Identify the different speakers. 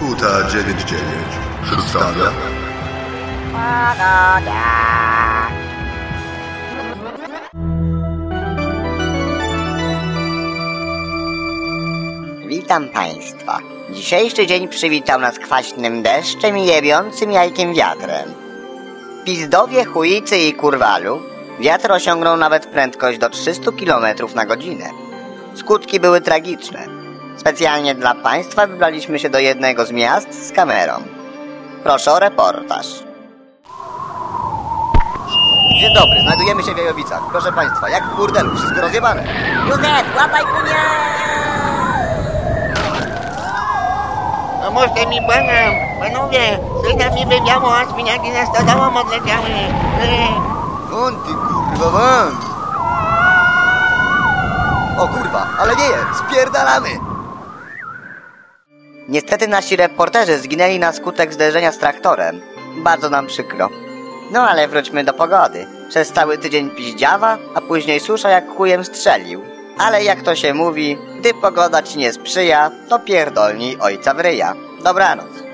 Speaker 1: Huta 99 przedstawia
Speaker 2: Witam Państwa. Dzisiejszy dzień przywitał nas kwaśnym deszczem i jebiącym jajkiem wiatrem. W Pizdowie, Chujicy i Kurwalu wiatr osiągnął nawet prędkość do 300 km na godzinę. Skutki były tragiczne. Specjalnie dla Państwa wybraliśmy się do jednego z miast z kamerą. Proszę o reportaż. Dzień dobry, znajdujemy się w Jajowicach. Proszę Państwa, jak w burdelu, wszystko rozjebane.
Speaker 3: Józef, łapaj kunia! Pomóżcie mi, błagam! Panowie, syna mi wywiało, a świniaki za stodołą odleciały!
Speaker 2: Won ty kurwa won! O kurwa, ale wieje, spierdalamy! Niestety nasi reporterzy zginęli na skutek zderzenia z traktorem. Bardzo nam przykro. No ale wróćmy do pogody. Przez cały tydzień piździawa, a później susza jak chujem strzelił. Ale jak to się mówi, gdy pogoda ci nie sprzyja, to pierdolnij ojca w ryja. Dobranoc.